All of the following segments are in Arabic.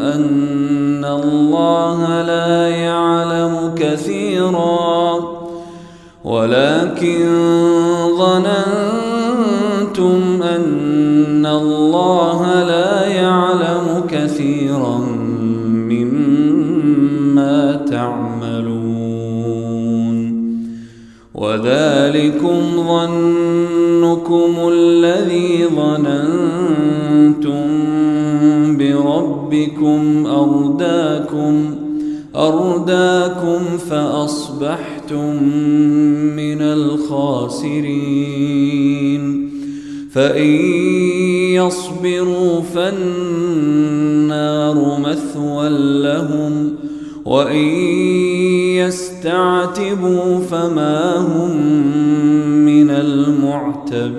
أن الله لا يعلم كثيرا ولكن ظننتم أن الله لا يعلم كثيرا مما تعملون. وذلكم ظنكم الذي ظننتم بربكم أرداكم أرداكم فأصبحتم من الخاسرين. فإن يصبروا فالنار مثوى لهم وإن يستعتبوا فما هم من المعتبين.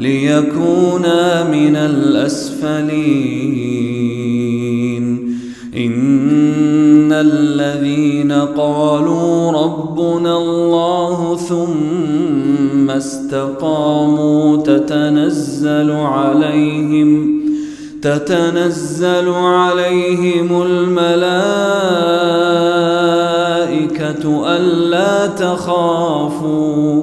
ليكونا من الأسفلين. إن الذين قالوا ربنا الله ثم استقاموا تتنزل عليهم تتنزل عليهم الملائكة ألا تخافوا.